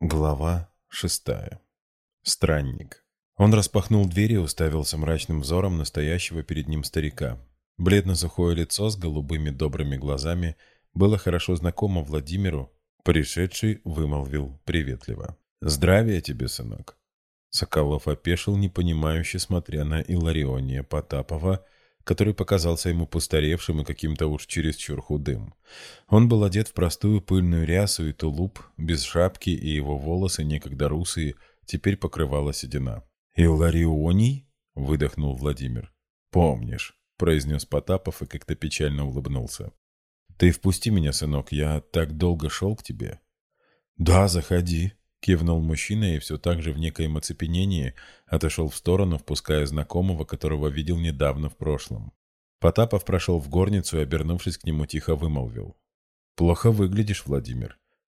Глава шестая. Странник. Он распахнул дверь и уставился мрачным взором настоящего перед ним старика. Бледно-сухое лицо с голубыми добрыми глазами было хорошо знакомо Владимиру. Пришедший вымолвил приветливо. «Здравия тебе, сынок!» Соколов опешил, непонимающе смотря на Илариония Потапова, который показался ему постаревшим и каким-то уж чересчур худым. Он был одет в простую пыльную рясу и тулуп, без шапки, и его волосы, некогда русые, теперь покрывала седина. «Илларионий?» — выдохнул Владимир. «Помнишь», — произнес Потапов и как-то печально улыбнулся. «Ты впусти меня, сынок, я так долго шел к тебе». «Да, заходи», Кивнул мужчина и все так же в некоем оцепенении отошел в сторону, впуская знакомого, которого видел недавно в прошлом. Потапов прошел в горницу и, обернувшись к нему, тихо вымолвил. «Плохо выглядишь, Владимир.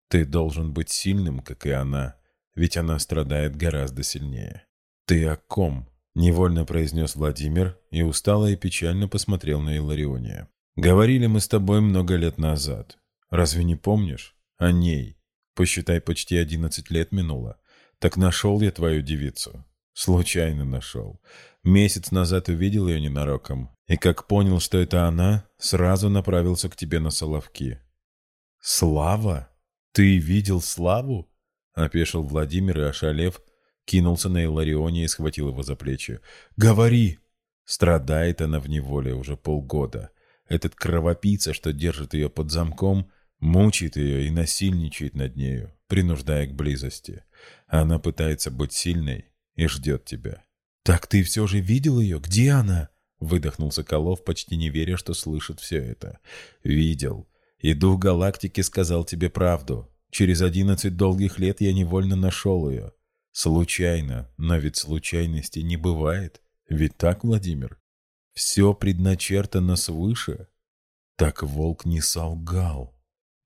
Ты должен быть сильным, как и она, ведь она страдает гораздо сильнее». «Ты о ком?» — невольно произнес Владимир и устало и печально посмотрел на Илариония. «Говорили мы с тобой много лет назад. Разве не помнишь? О ней, Посчитай, почти одиннадцать лет минуло. Так нашел я твою девицу. Случайно нашел. Месяц назад увидел ее ненароком. И как понял, что это она, сразу направился к тебе на Соловки. «Слава? Ты видел Славу?» Опешил Владимир и, ошалев, кинулся на Иларионе и схватил его за плечи. «Говори!» Страдает она в неволе уже полгода. Этот кровопийца, что держит ее под замком, Мучит ее и насильничает над нею, принуждая к близости. Она пытается быть сильной и ждет тебя. «Так ты все же видел ее? Где она?» Выдохнул Соколов, почти не веря, что слышит все это. «Видел. И дух галактики сказал тебе правду. Через одиннадцать долгих лет я невольно нашел ее. Случайно, но ведь случайности не бывает. Ведь так, Владимир? Все предначертано свыше. Так волк не солгал.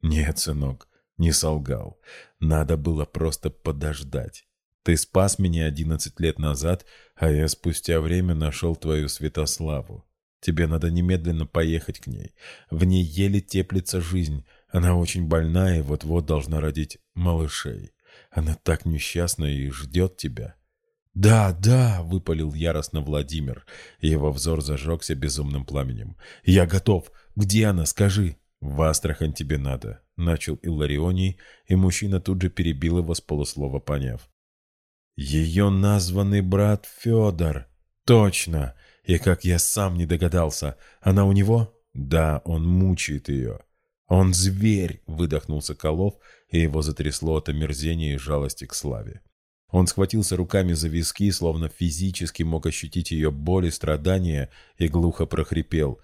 «Нет, сынок, не солгал. Надо было просто подождать. Ты спас меня одиннадцать лет назад, а я спустя время нашел твою Святославу. Тебе надо немедленно поехать к ней. В ней еле теплится жизнь. Она очень больна и вот-вот должна родить малышей. Она так несчастна и ждет тебя». «Да, да!» — выпалил яростно Владимир. Его взор зажегся безумным пламенем. «Я готов! Где она? Скажи!» «В Астрахань тебе надо», — начал Илларионий, и мужчина тут же перебил его с полуслова поняв. «Ее названный брат Федор! Точно! И как я сам не догадался, она у него?» «Да, он мучает ее». «Он зверь!» — выдохнул Соколов, и его затрясло от омерзения и жалости к славе. Он схватился руками за виски, словно физически мог ощутить ее боль и страдания, и глухо прохрипел.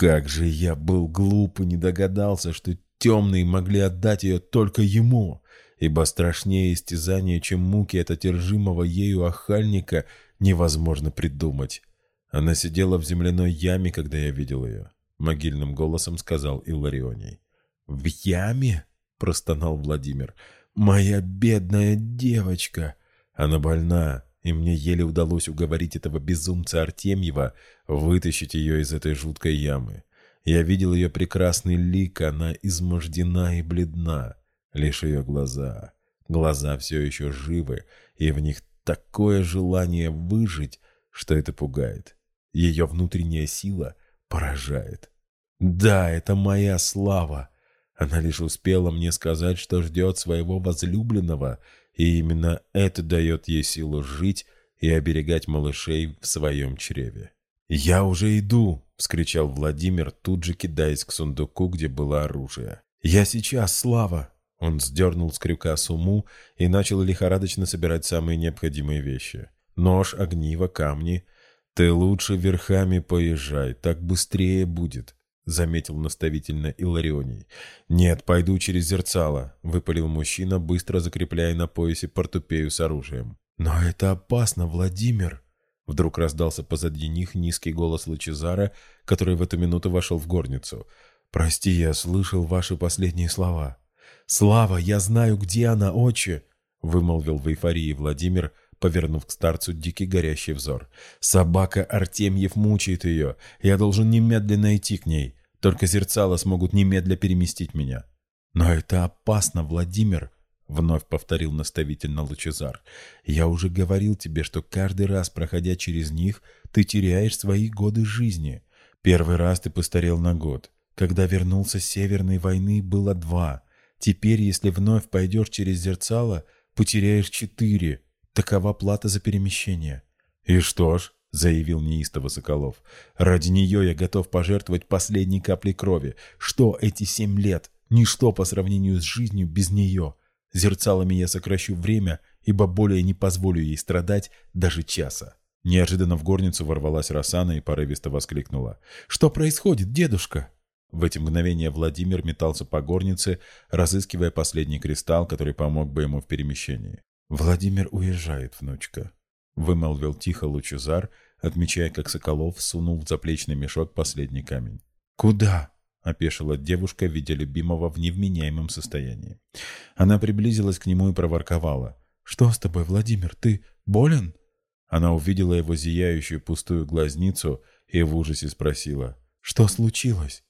Как же я был глуп и не догадался, что темные могли отдать ее только ему, ибо страшнее истязания, чем муки от отержимого ею охальника, невозможно придумать. Она сидела в земляной яме, когда я видел ее, — могильным голосом сказал Илларионий. «В яме?» — простонал Владимир. «Моя бедная девочка! Она больна, и мне еле удалось уговорить этого безумца Артемьева вытащить ее из этой жуткой ямы. Я видел ее прекрасный лик, она измождена и бледна. Лишь ее глаза. Глаза все еще живы, и в них такое желание выжить, что это пугает. Ее внутренняя сила поражает. Да, это моя слава. Она лишь успела мне сказать, что ждет своего возлюбленного — и именно это дает ей силу жить и оберегать малышей в своем чреве. «Я уже иду!» — вскричал Владимир, тут же кидаясь к сундуку, где было оружие. «Я сейчас, Слава!» Он сдернул с крюка сумму и начал лихорадочно собирать самые необходимые вещи. Нож, огниво, камни. «Ты лучше верхами поезжай, так быстрее будет», — заметил наставительно Иларионий. «Нет, пойду через зерцало», — выпалил мужчина, быстро закрепляя на поясе портупею с оружием. «Но это опасно, Владимир!» Вдруг раздался позади них низкий голос Лучезара, который в эту минуту вошел в горницу. «Прости, я слышал ваши последние слова». «Слава, я знаю, где она, отче!» — вымолвил в эйфории Владимир, повернув к старцу дикий горящий взор. «Собака Артемьев мучает ее. Я должен немедленно идти к ней. Только зерцала смогут немедля переместить меня». «Но это опасно, Владимир!» вновь повторил наставительно Лучезар. «Я уже говорил тебе, что каждый раз, проходя через них, ты теряешь свои годы жизни. Первый раз ты постарел на год. Когда вернулся с Северной войны, было два. Теперь, если вновь пойдешь через зерцало, потеряешь четыре. Такова плата за перемещение». «И что ж?» — заявил неистово Соколов. «Ради нее я готов пожертвовать последней каплей крови. Что эти семь лет? Ничто по сравнению с жизнью без нее. Зерцалами я сокращу время, ибо более не позволю ей страдать даже часа. Неожиданно в горницу ворвалась Росана и порывисто воскликнула. «Что происходит, дедушка?» В эти мгновения Владимир метался по горнице, разыскивая последний кристалл, который помог бы ему в перемещении. «Владимир уезжает, внучка», — вымолвил тихо Лучезар, отмечая, как Соколов сунул в заплечный мешок последний камень. «Куда?» — опешила девушка, видя любимого в невменяемом состоянии. Она приблизилась к нему и проворковала. «Что с тобой, Владимир? Ты болен?» Она увидела его зияющую пустую глазницу и в ужасе спросила. «Что случилось?»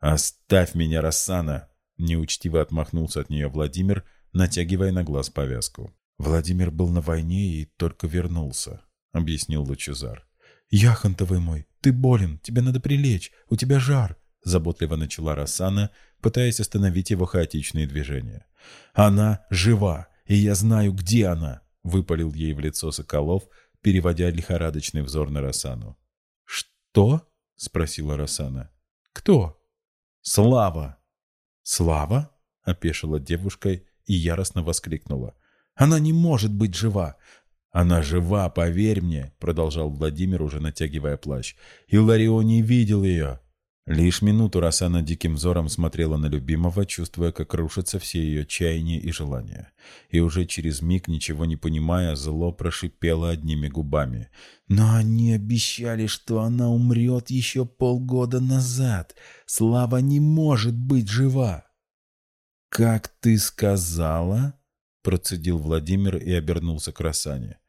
«Оставь меня, Рассана!» Неучтиво отмахнулся от нее Владимир, натягивая на глаз повязку. «Владимир был на войне и только вернулся», — объяснил Лучезар. «Яхонтовый мой, ты болен, тебе надо прилечь, у тебя жар. — заботливо начала Рассана, пытаясь остановить его хаотичные движения. «Она жива, и я знаю, где она!» — выпалил ей в лицо Соколов, переводя лихорадочный взор на Рассану. «Что?» — спросила Рассана. «Кто?» «Слава!» «Слава?» — опешила девушка и яростно воскликнула. «Она не может быть жива! «Она жива, поверь мне», — продолжал Владимир, уже натягивая плащ. «Иларионий видел ее. Лишь минуту Росана диким взором смотрела на любимого, чувствуя, как рушатся все ее чаяния и желания. И уже через миг, ничего не понимая, зло прошипело одними губами. «Но они обещали, что она умрет еще полгода назад. Слава не может быть жива!» «Как ты сказала?» — процедил Владимир и обернулся к Росане.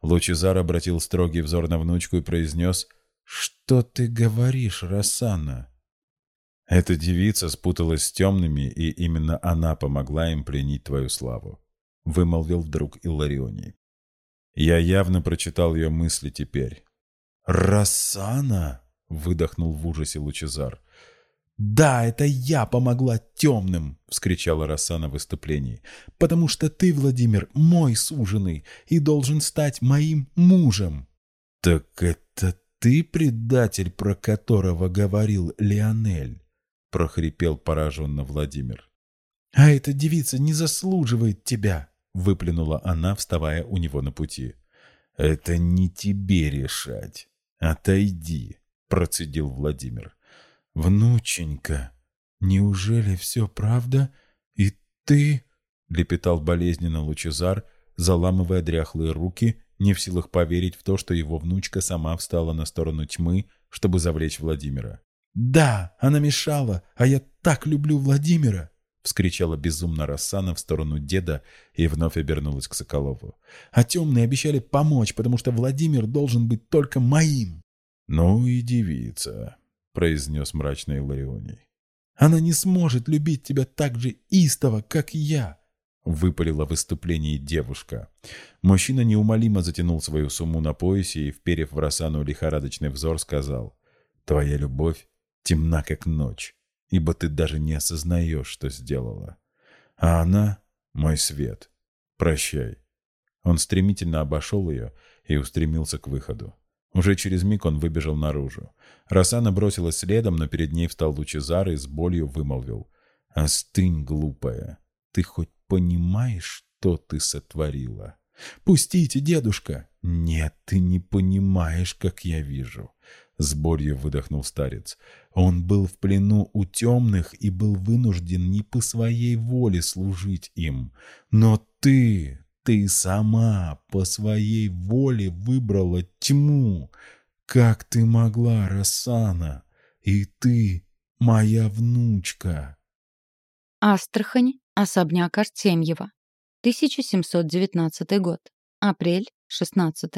Лучезар обратил строгий взор на внучку и произнес — «Что ты говоришь, Рассана?» Эта девица спуталась с темными, и именно она помогла им пленить твою славу, — вымолвил вдруг Илларионий. Я явно прочитал ее мысли теперь. «Рассана!» — выдохнул в ужасе Лучезар. «Да, это я помогла темным!» — вскричала Рассана в выступлении. «Потому что ты, Владимир, мой суженый и должен стать моим мужем!» «Так это ты предатель, про которого говорил Леонель?» — прохрипел пораженно Владимир. «А эта девица не заслуживает тебя!» — выплюнула она, вставая у него на пути. «Это не тебе решать. Отойди!» — процедил Владимир. «Внученька, неужели все правда? И ты...» — лепетал болезненно Лучезар, заламывая дряхлые руки не в силах поверить в то, что его внучка сама встала на сторону тьмы, чтобы завлечь Владимира. «Да, она мешала, а я так люблю Владимира!» — вскричала безумно Рассана в сторону деда и вновь обернулась к Соколову. «А темные обещали помочь, потому что Владимир должен быть только моим!» «Ну и девица», — произнес мрачный Ларионий. «Она не сможет любить тебя так же истово, как я!» выпалила в выступлении девушка. Мужчина неумолимо затянул свою сумму на поясе и, вперев в Росану лихорадочный взор, сказал, «Твоя любовь темна, как ночь, ибо ты даже не осознаешь, что сделала. А она — мой свет. Прощай». Он стремительно обошел ее и устремился к выходу. Уже через миг он выбежал наружу. Росана бросилась следом, но перед ней встал Лучезар и с болью вымолвил. «Остынь, глупая. Ты хоть понимаешь, что ты сотворила? Пустите, дедушка! Нет, ты не понимаешь, как я вижу. С болью выдохнул старец. Он был в плену у темных и был вынужден не по своей воле служить им. Но ты, ты сама по своей воле выбрала тьму. Как ты могла, Рассана? И ты моя внучка. Астрахань, Особняк Артемьева. 1719 год. Апрель 16.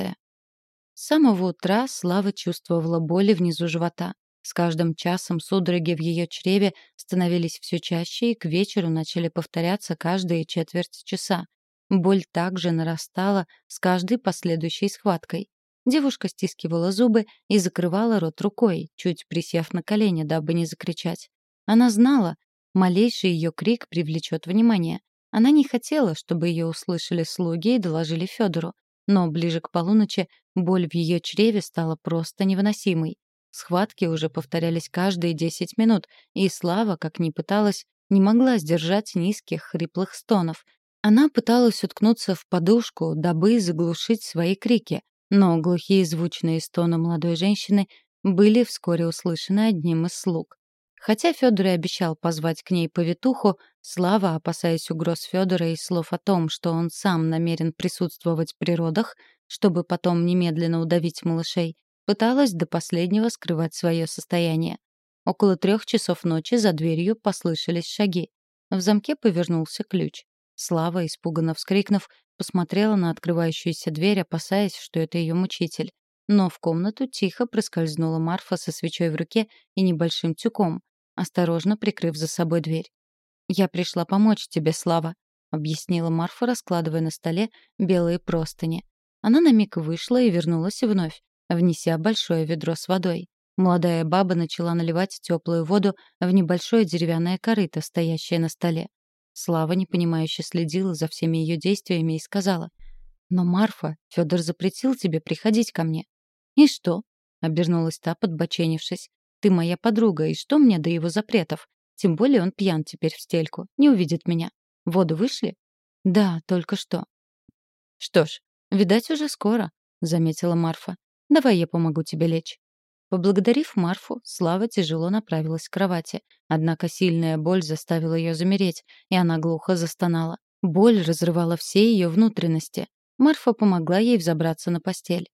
С самого утра Слава чувствовала боли внизу живота. С каждым часом судороги в ее чреве становились все чаще и к вечеру начали повторяться каждые четверть часа. Боль также нарастала с каждой последующей схваткой. Девушка стискивала зубы и закрывала рот рукой, чуть присев на колени, дабы не закричать. Она знала, малейший ее крик привлечет внимание. Она не хотела, чтобы ее услышали слуги и доложили Федору, но ближе к полуночи боль в ее чреве стала просто невыносимой. Схватки уже повторялись каждые десять минут, и Слава, как ни пыталась, не могла сдержать низких хриплых стонов. Она пыталась уткнуться в подушку, дабы заглушить свои крики, но глухие звучные стоны молодой женщины были вскоре услышаны одним из слуг. Хотя Федор и обещал позвать к ней повитуху, Слава, опасаясь угроз Федора и слов о том, что он сам намерен присутствовать при родах, чтобы потом немедленно удавить малышей, пыталась до последнего скрывать свое состояние. Около трех часов ночи за дверью послышались шаги. В замке повернулся ключ. Слава, испуганно вскрикнув, посмотрела на открывающуюся дверь, опасаясь, что это ее мучитель. Но в комнату тихо проскользнула Марфа со свечой в руке и небольшим тюком, осторожно прикрыв за собой дверь. «Я пришла помочь тебе, Слава», — объяснила Марфа, раскладывая на столе белые простыни. Она на миг вышла и вернулась вновь, внеся большое ведро с водой. Молодая баба начала наливать теплую воду в небольшое деревянное корыто, стоящее на столе. Слава непонимающе следила за всеми ее действиями и сказала, «Но, Марфа, Федор запретил тебе приходить ко мне». «И что?» — обернулась та, подбоченившись. «Ты моя подруга, и что мне до его запретов? Тем более он пьян теперь в стельку, не увидит меня. Воду вышли?» «Да, только что». «Что ж, видать, уже скоро», — заметила Марфа. «Давай я помогу тебе лечь». Поблагодарив Марфу, Слава тяжело направилась к кровати. Однако сильная боль заставила ее замереть, и она глухо застонала. Боль разрывала все ее внутренности. Марфа помогла ей взобраться на постель.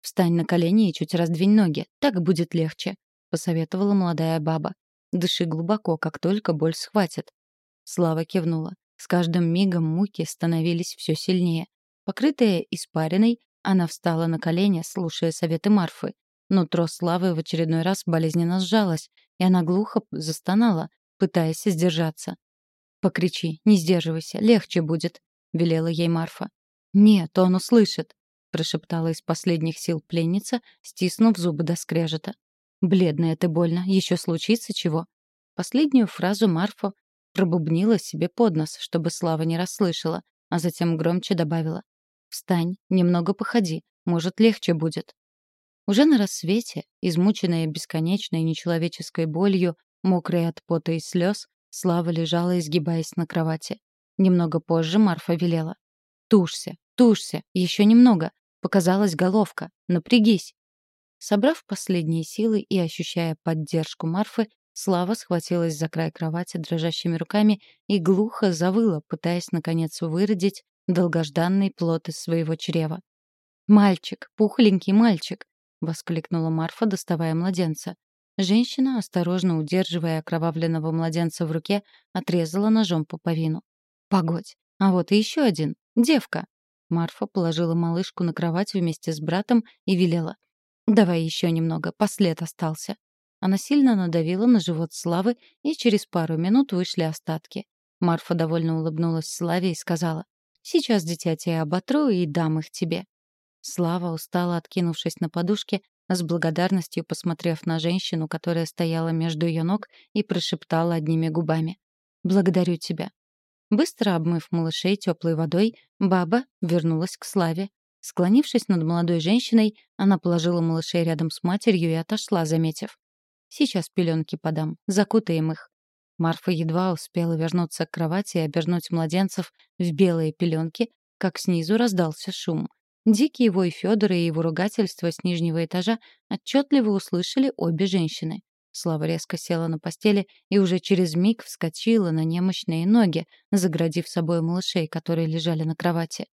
«Встань на колени и чуть раздвинь ноги, так будет легче», — посоветовала молодая баба. «Дыши глубоко, как только боль схватит». Слава кивнула. С каждым мигом муки становились все сильнее. Покрытая испариной, она встала на колени, слушая советы Марфы. Нутро Славы в очередной раз болезненно сжалось, и она глухо застонала, пытаясь сдержаться. «Покричи, не сдерживайся, легче будет», — велела ей Марфа. «Нет, он услышит», — прошептала из последних сил пленница, стиснув зубы до скрежета. «Бледная ты больно, еще случится чего?» Последнюю фразу Марфа пробубнила себе под нос, чтобы Слава не расслышала, а затем громче добавила. «Встань, немного походи, может, легче будет». Уже на рассвете, измученная бесконечной нечеловеческой болью, мокрая от пота и слез, Слава лежала, изгибаясь на кровати. Немного позже Марфа велела. «Тушься, тушься, еще немного. Показалась головка. Напрягись». Собрав последние силы и ощущая поддержку Марфы, Слава схватилась за край кровати дрожащими руками и глухо завыла, пытаясь, наконец, выродить долгожданный плод из своего чрева. «Мальчик, пухленький мальчик, воскликнула Марфа, доставая младенца. Женщина, осторожно удерживая окровавленного младенца в руке, отрезала ножом пуповину. «Погодь, а вот и еще один. Девка!» Марфа положила малышку на кровать вместе с братом и велела. «Давай еще немного, послед остался». Она сильно надавила на живот Славы, и через пару минут вышли остатки. Марфа довольно улыбнулась Славе и сказала, «Сейчас, дитя, я оботру и дам их тебе». Слава, устала откинувшись на подушке, с благодарностью посмотрев на женщину, которая стояла между ее ног, и прошептала одними губами. «Благодарю тебя». Быстро обмыв малышей теплой водой, баба вернулась к Славе. Склонившись над молодой женщиной, она положила малышей рядом с матерью и отошла, заметив. «Сейчас пеленки подам, закутаем их». Марфа едва успела вернуться к кровати и обернуть младенцев в белые пеленки, как снизу раздался шум — Дикий вой Федора и его ругательство с нижнего этажа отчетливо услышали обе женщины. Слава резко села на постели и уже через миг вскочила на немощные ноги, заградив собой малышей, которые лежали на кровати.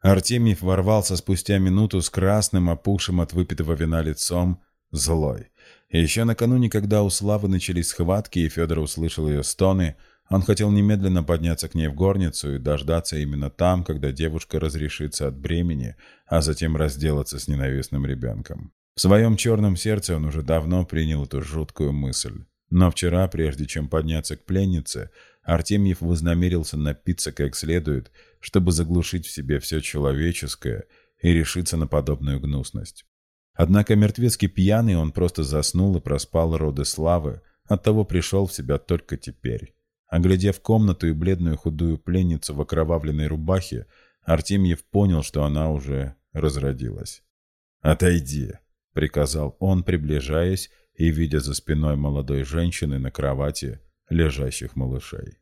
Артемьев ворвался спустя минуту с красным, опухшим от выпитого вина лицом, злой. И еще накануне, когда у Славы начались схватки, и Федор услышал ее стоны, он хотел немедленно подняться к ней в горницу и дождаться именно там, когда девушка разрешится от бремени, а затем разделаться с ненавистным ребенком. В своем черном сердце он уже давно принял эту жуткую мысль. Но вчера, прежде чем подняться к пленнице, Артемьев вознамерился напиться как следует, чтобы заглушить в себе все человеческое и решиться на подобную гнусность. Однако мертвецкий пьяный он просто заснул и проспал роды славы, оттого пришел в себя только теперь. Оглядев комнату и бледную худую пленницу в окровавленной рубахе, Артемьев понял, что она уже разродилась. «Отойди», — приказал он, приближаясь и видя за спиной молодой женщины на кровати лежащих малышей.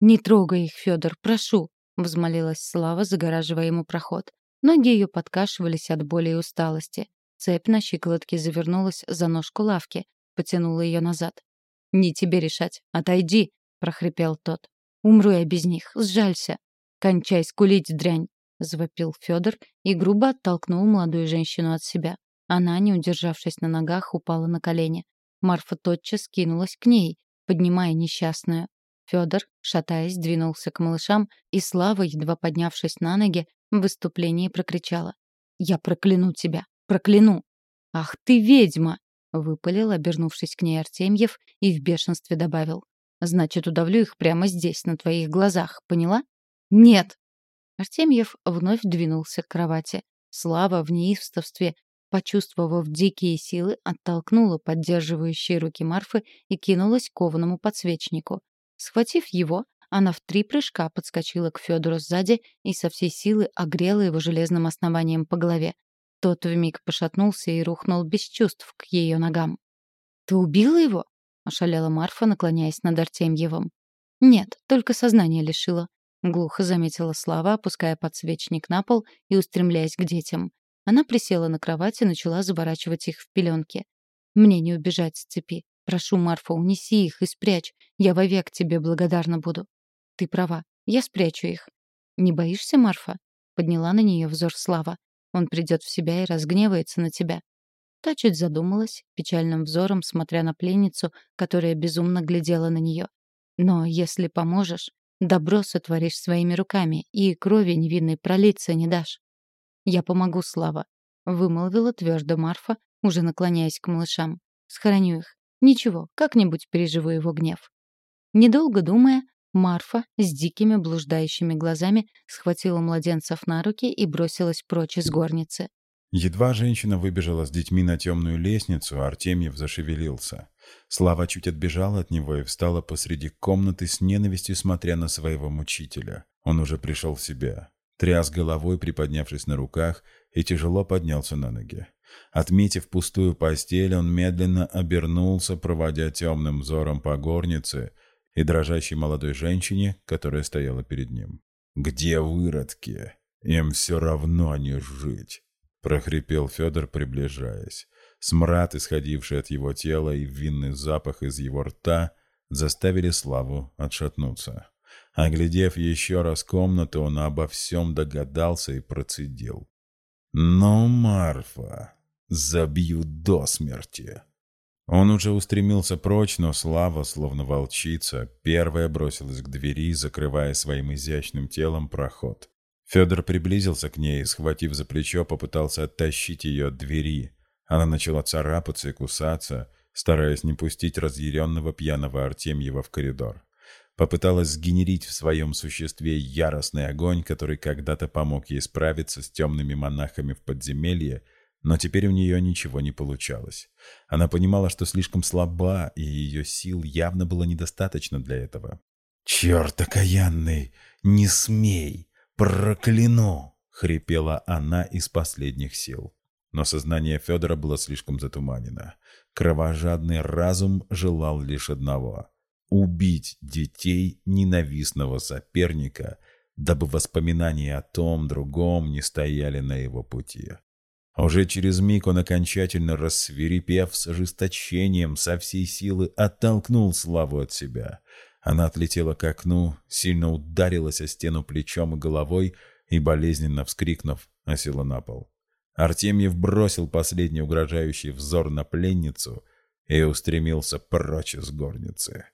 «Не трогай их, Федор, прошу», — взмолилась Слава, загораживая ему проход. Ноги ее подкашивались от боли и усталости. Цепь на щиколотке завернулась за ножку лавки, потянула ее назад. «Не тебе решать. Отойди!» — прохрипел тот. «Умру я без них. Сжалься!» «Кончай скулить, дрянь!» — завопил Федор и грубо оттолкнул молодую женщину от себя. Она, не удержавшись на ногах, упала на колени. Марфа тотчас кинулась к ней, поднимая несчастную. Федор, шатаясь, двинулся к малышам, и Слава, едва поднявшись на ноги, в выступлении прокричала. «Я прокляну тебя! Прокляну!» «Ах ты ведьма!» — выпалил, обернувшись к ней Артемьев, и в бешенстве добавил. «Значит, удавлю их прямо здесь, на твоих глазах, поняла?» «Нет!» Артемьев вновь двинулся к кровати. Слава в неистовстве почувствовав дикие силы, оттолкнула поддерживающие руки Марфы и кинулась к кованому подсвечнику. Схватив его, она в три прыжка подскочила к Федору сзади и со всей силы огрела его железным основанием по голове. Тот вмиг пошатнулся и рухнул без чувств к ее ногам. «Ты убила его?» — ошалела Марфа, наклоняясь над Артемьевым. «Нет, только сознание лишила», — глухо заметила Слава, опуская подсвечник на пол и устремляясь к детям. Она присела на кровать и начала заворачивать их в пеленки. «Мне не убежать с цепи. Прошу, Марфа, унеси их и спрячь. Я вовек тебе благодарна буду». «Ты права. Я спрячу их». «Не боишься, Марфа?» Подняла на нее взор Слава. «Он придет в себя и разгневается на тебя». Та чуть задумалась, печальным взором смотря на пленницу, которая безумно глядела на нее. «Но если поможешь, добро сотворишь своими руками и крови невинной пролиться не дашь». «Я помогу, Слава», — вымолвила твердо Марфа, уже наклоняясь к малышам. «Схороню их. Ничего, как-нибудь переживу его гнев». Недолго думая, Марфа с дикими блуждающими глазами схватила младенцев на руки и бросилась прочь из горницы. Едва женщина выбежала с детьми на темную лестницу, Артемьев зашевелился. Слава чуть отбежала от него и встала посреди комнаты с ненавистью, смотря на своего мучителя. Он уже пришел в себя тряс головой, приподнявшись на руках, и тяжело поднялся на ноги. Отметив пустую постель, он медленно обернулся, проводя темным взором по горнице и дрожащей молодой женщине, которая стояла перед ним. «Где выродки? Им все равно не жить!» — прохрипел Федор, приближаясь. Смрад, исходивший от его тела, и винный запах из его рта заставили Славу отшатнуться. Оглядев еще раз комнату, он обо всем догадался и процедил. «Но, Марфа, забью до смерти!» Он уже устремился прочь, но Слава, словно волчица, первая бросилась к двери, закрывая своим изящным телом проход. Федор приблизился к ней и, схватив за плечо, попытался оттащить ее от двери. Она начала царапаться и кусаться, стараясь не пустить разъяренного пьяного Артемьева в коридор попыталась сгенерить в своем существе яростный огонь, который когда-то помог ей справиться с темными монахами в подземелье, но теперь у нее ничего не получалось. Она понимала, что слишком слаба, и ее сил явно было недостаточно для этого. «Черт окаянный! Не смей! Прокляну!» — хрипела она из последних сил. Но сознание Федора было слишком затуманено. Кровожадный разум желал лишь одного убить детей ненавистного соперника, дабы воспоминания о том другом не стояли на его пути. Уже через миг он окончательно рассверепев с ожесточением со всей силы оттолкнул Славу от себя. Она отлетела к окну, сильно ударилась о стену плечом и головой и, болезненно вскрикнув, осела на пол. Артемьев бросил последний угрожающий взор на пленницу и устремился прочь из горницы.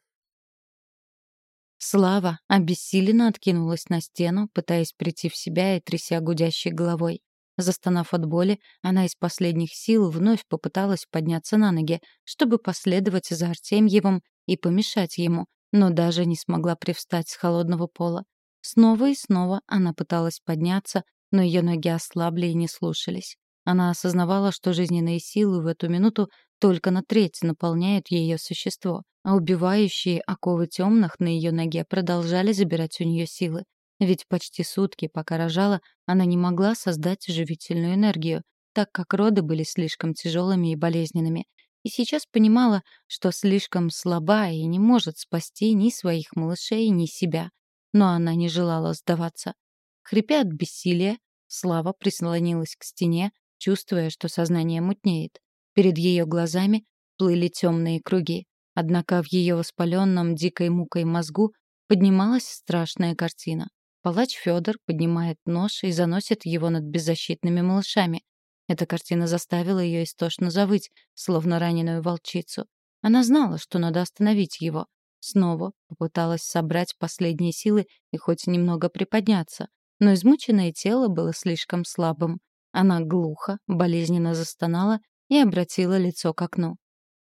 Слава обессиленно откинулась на стену, пытаясь прийти в себя и тряся гудящей головой. Застонав от боли, она из последних сил вновь попыталась подняться на ноги, чтобы последовать за Артемьевым и помешать ему, но даже не смогла привстать с холодного пола. Снова и снова она пыталась подняться, но ее ноги ослабли и не слушались. Она осознавала, что жизненные силы в эту минуту только на треть наполняют ее существо, а убивающие оковы темных на ее ноге продолжали забирать у нее силы. Ведь почти сутки, пока рожала, она не могла создать живительную энергию, так как роды были слишком тяжелыми и болезненными. И сейчас понимала, что слишком слаба и не может спасти ни своих малышей, ни себя. Но она не желала сдаваться. Хрипя от бессилия, Слава прислонилась к стене, чувствуя, что сознание мутнеет. Перед ее глазами плыли темные круги. Однако в ее воспаленном дикой мукой мозгу поднималась страшная картина. Палач Федор поднимает нож и заносит его над беззащитными малышами. Эта картина заставила ее истошно завыть, словно раненую волчицу. Она знала, что надо остановить его. Снова попыталась собрать последние силы и хоть немного приподняться, но измученное тело было слишком слабым. Она глухо, болезненно застонала и обратила лицо к окну.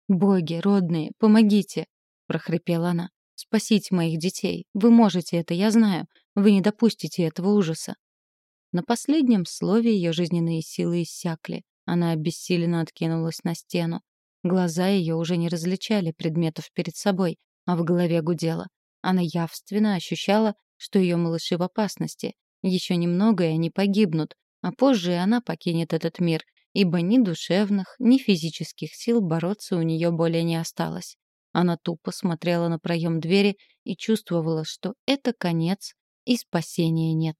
«Боги, родные, помогите!» — прохрипела она. «Спасите моих детей. Вы можете это, я знаю. Вы не допустите этого ужаса». На последнем слове ее жизненные силы иссякли. Она обессиленно откинулась на стену. Глаза ее уже не различали предметов перед собой, а в голове гудело. Она явственно ощущала, что ее малыши в опасности. Еще немного, и они погибнут, а позже она покинет этот мир, ибо ни душевных, ни физических сил бороться у нее более не осталось. Она тупо смотрела на проем двери и чувствовала, что это конец и спасения нет.